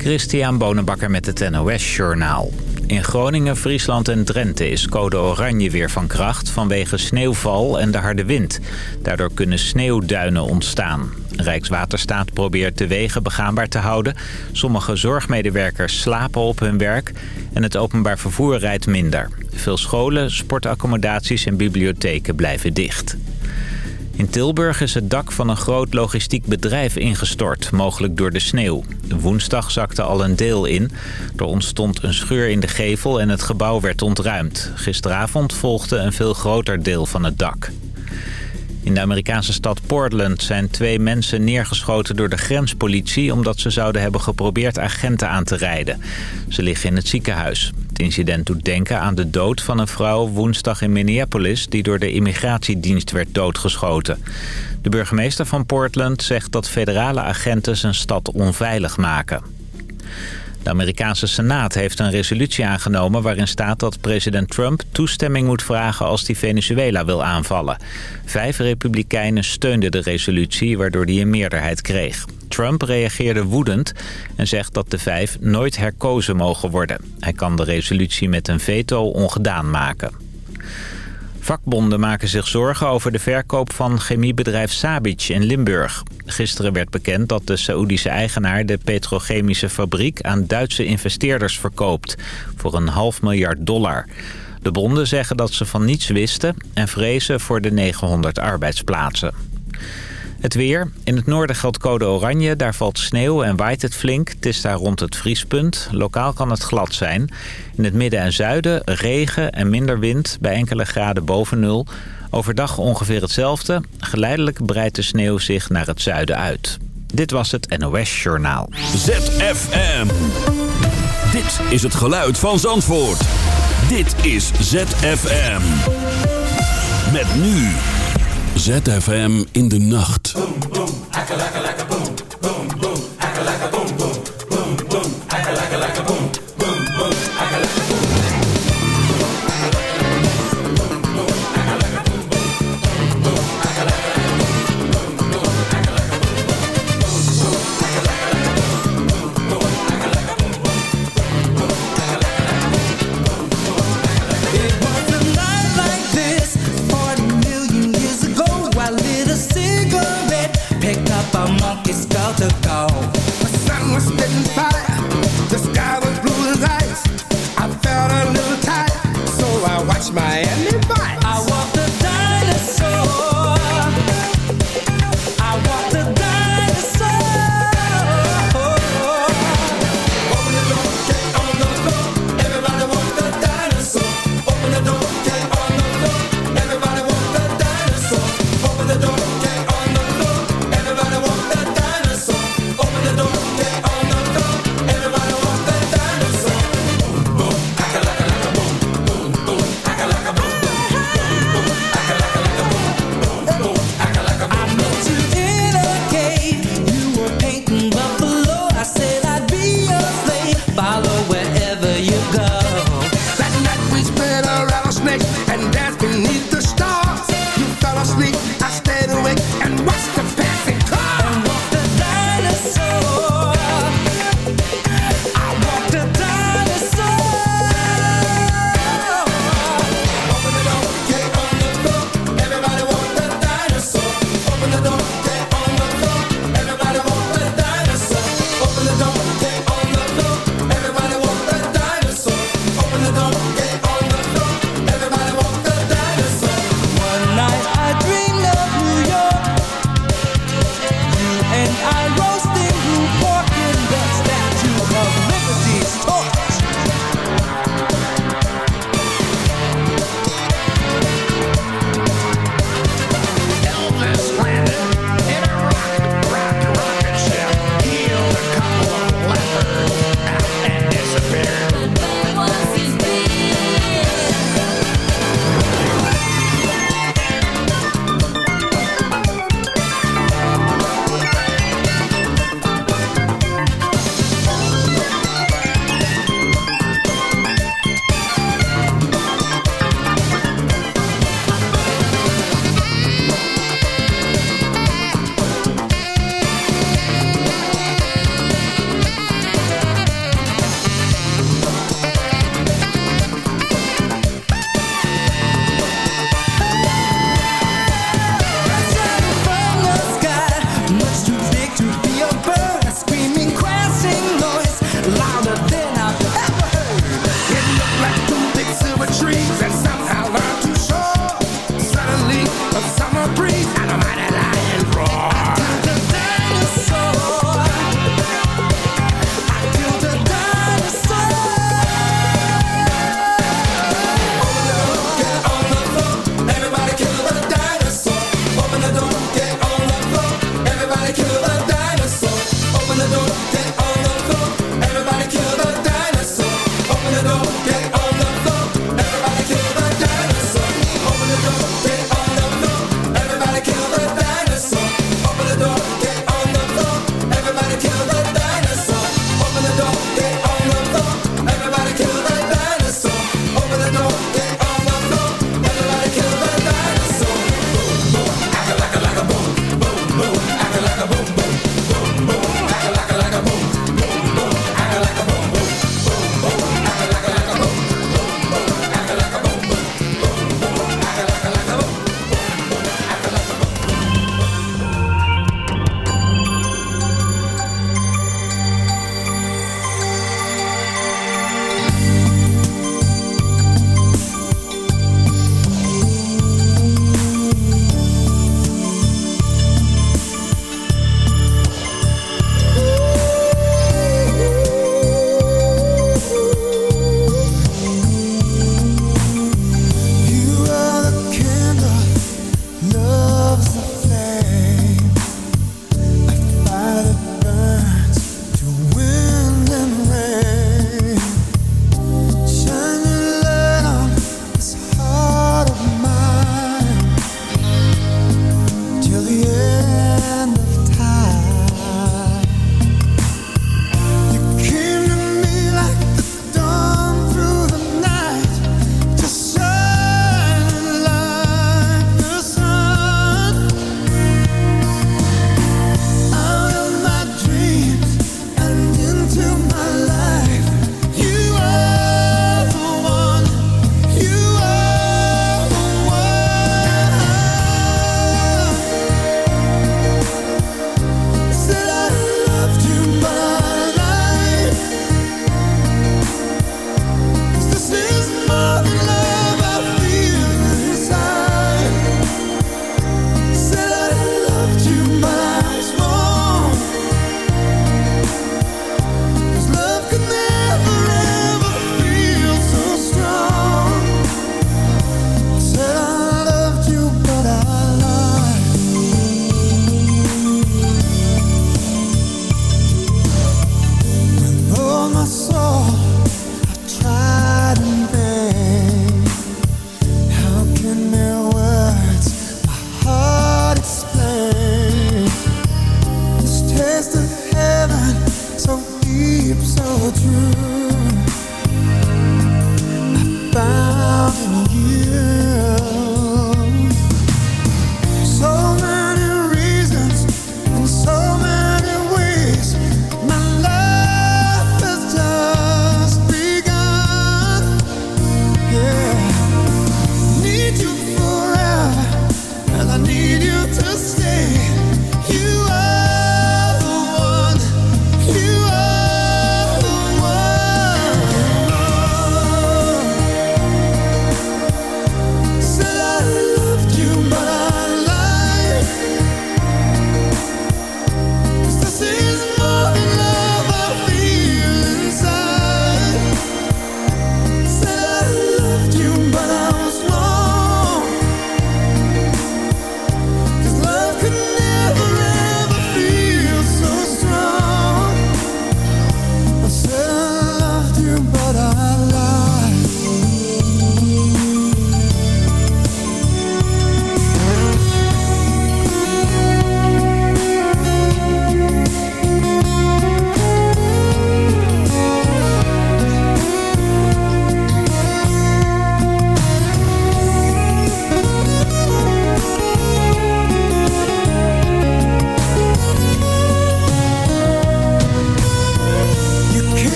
Christian Bonenbakker met het NOS Journaal. In Groningen, Friesland en Drenthe is code oranje weer van kracht vanwege sneeuwval en de harde wind. Daardoor kunnen sneeuwduinen ontstaan. Rijkswaterstaat probeert de wegen begaanbaar te houden. Sommige zorgmedewerkers slapen op hun werk en het openbaar vervoer rijdt minder. Veel scholen, sportaccommodaties en bibliotheken blijven dicht. In Tilburg is het dak van een groot logistiek bedrijf ingestort, mogelijk door de sneeuw. Woensdag zakte al een deel in. Er ontstond een scheur in de gevel en het gebouw werd ontruimd. Gisteravond volgde een veel groter deel van het dak. In de Amerikaanse stad Portland zijn twee mensen neergeschoten door de grenspolitie... omdat ze zouden hebben geprobeerd agenten aan te rijden. Ze liggen in het ziekenhuis. Het incident doet denken aan de dood van een vrouw woensdag in Minneapolis... die door de immigratiedienst werd doodgeschoten. De burgemeester van Portland zegt dat federale agenten zijn stad onveilig maken. De Amerikaanse Senaat heeft een resolutie aangenomen waarin staat dat president Trump toestemming moet vragen als hij Venezuela wil aanvallen. Vijf republikeinen steunden de resolutie waardoor hij een meerderheid kreeg. Trump reageerde woedend en zegt dat de vijf nooit herkozen mogen worden. Hij kan de resolutie met een veto ongedaan maken. Vakbonden maken zich zorgen over de verkoop van chemiebedrijf Sabic in Limburg. Gisteren werd bekend dat de Saoedische eigenaar de petrochemische fabriek aan Duitse investeerders verkoopt voor een half miljard dollar. De bonden zeggen dat ze van niets wisten en vrezen voor de 900 arbeidsplaatsen. Het weer. In het noorden geldt code oranje. Daar valt sneeuw en waait het flink. Het is daar rond het vriespunt. Lokaal kan het glad zijn. In het midden en zuiden regen en minder wind bij enkele graden boven nul. Overdag ongeveer hetzelfde. Geleidelijk breidt de sneeuw zich naar het zuiden uit. Dit was het NOS Journaal. ZFM. Dit is het geluid van Zandvoort. Dit is ZFM. Met nu... ZFM in de nacht. Boom, boom, boom, boom,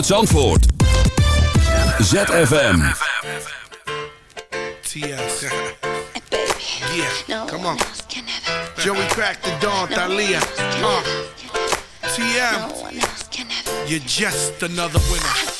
uit Zandvoort. ZFM. T.S. Yeah, come on. Joey cracked the dawn, Thalia. Uh. TM. You're just another winner.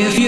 if you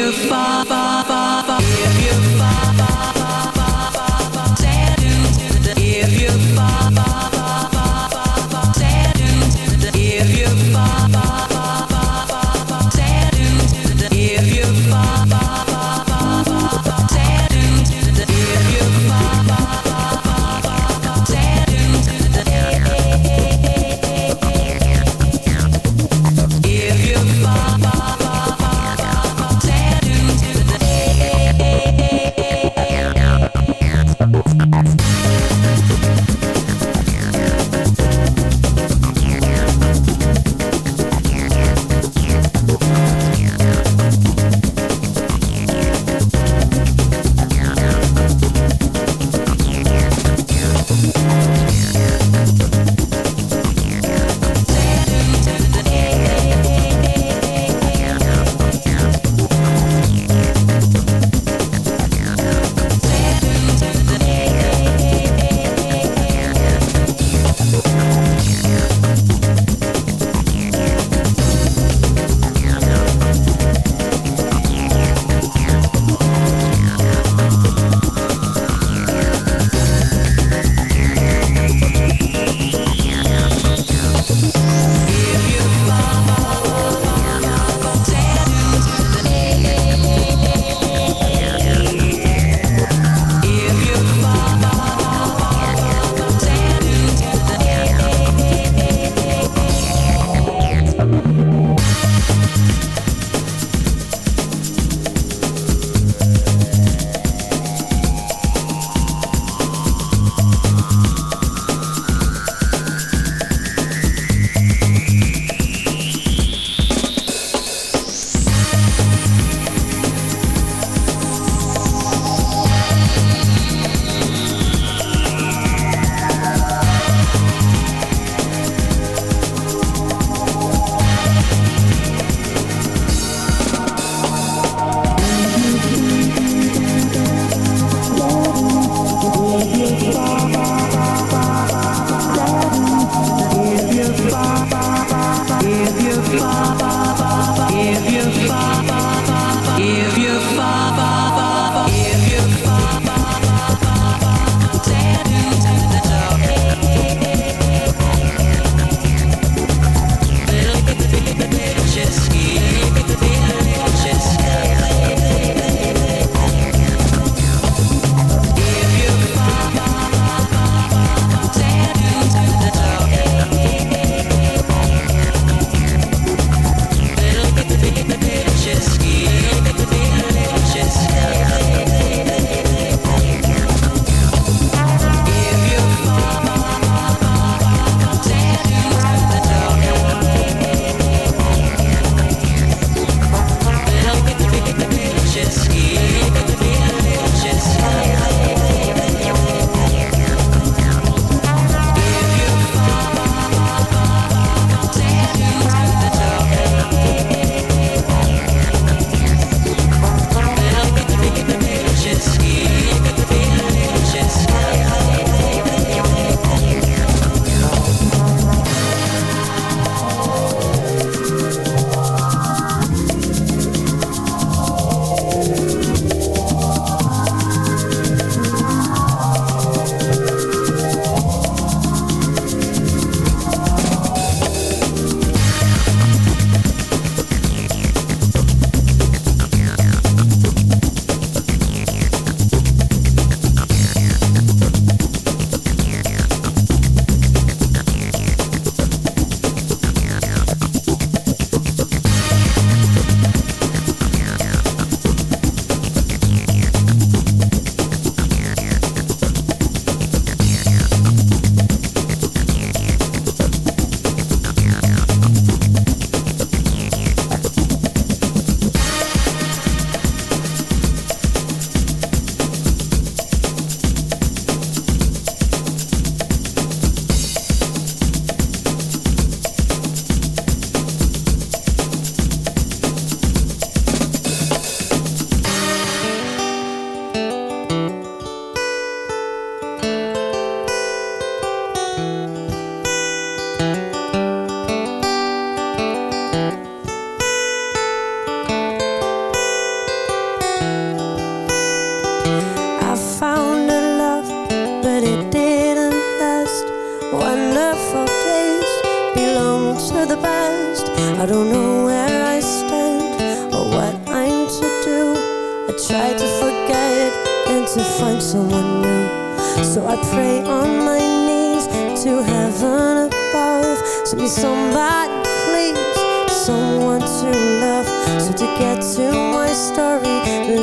heaven above. Send me somebody please. Someone to love. So to get to my story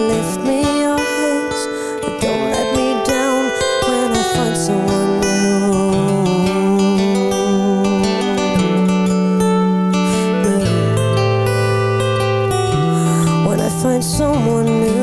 Lift me your hands. But don't let me down When I find someone new. When I find someone new.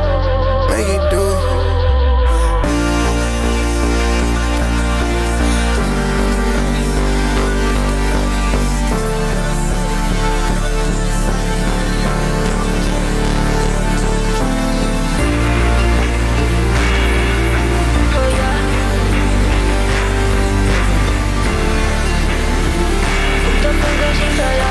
say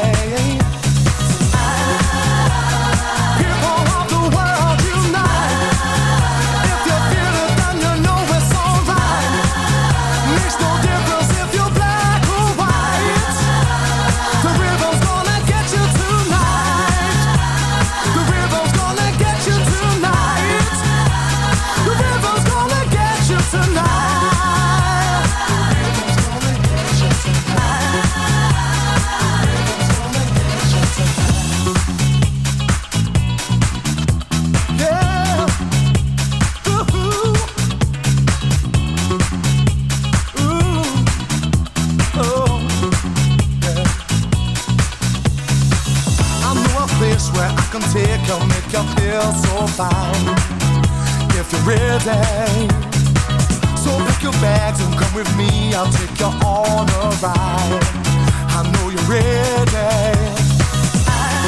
feel so fine if you're ready. So pick your bags and come with me. I'll take you on a ride. I know you're ready.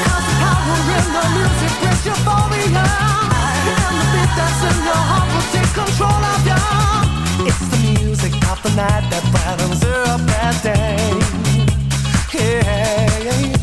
Got the power in the music, it's euphoria. And the beat that's in your heart will take control of you. It's the music of the night that brightens up that day. Yeah.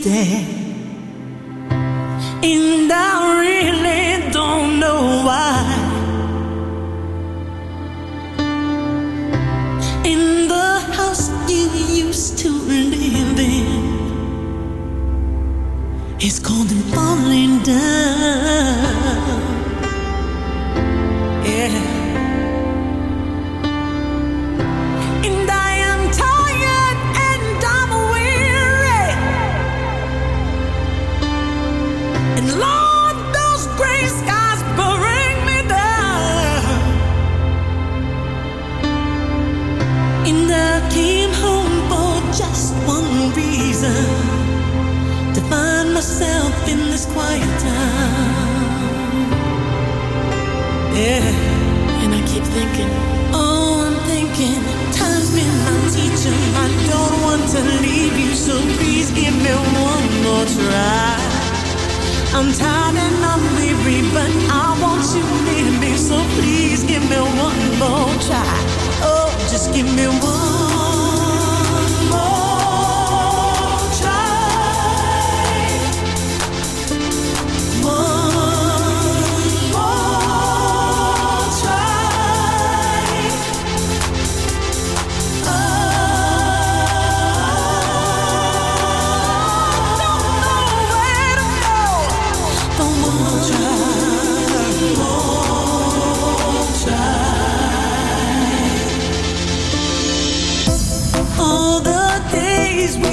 dead.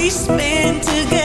we spend together.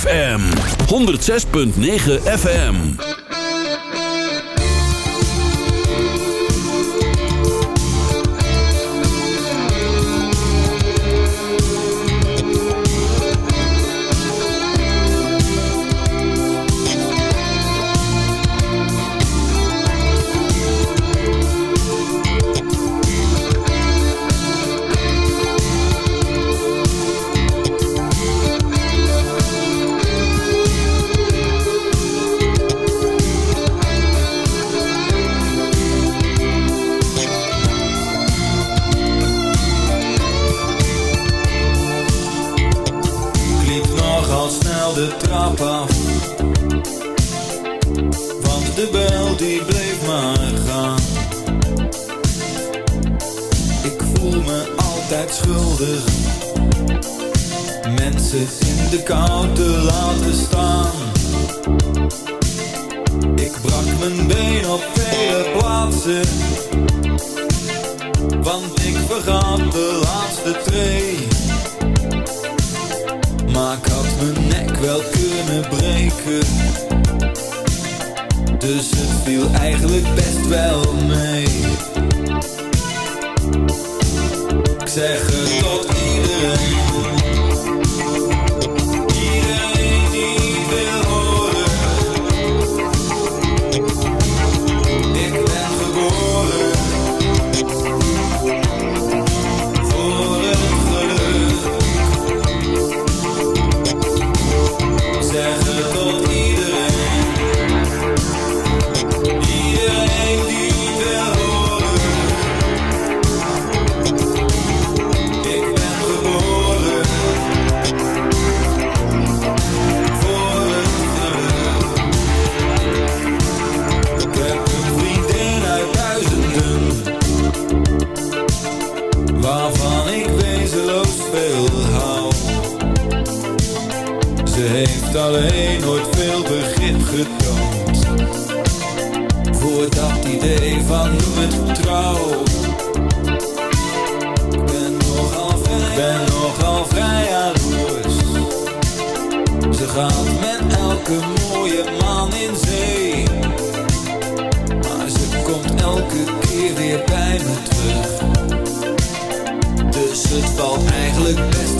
ZFM 106.9 FM. Dus het viel eigenlijk best wel mee. Valt eigenlijk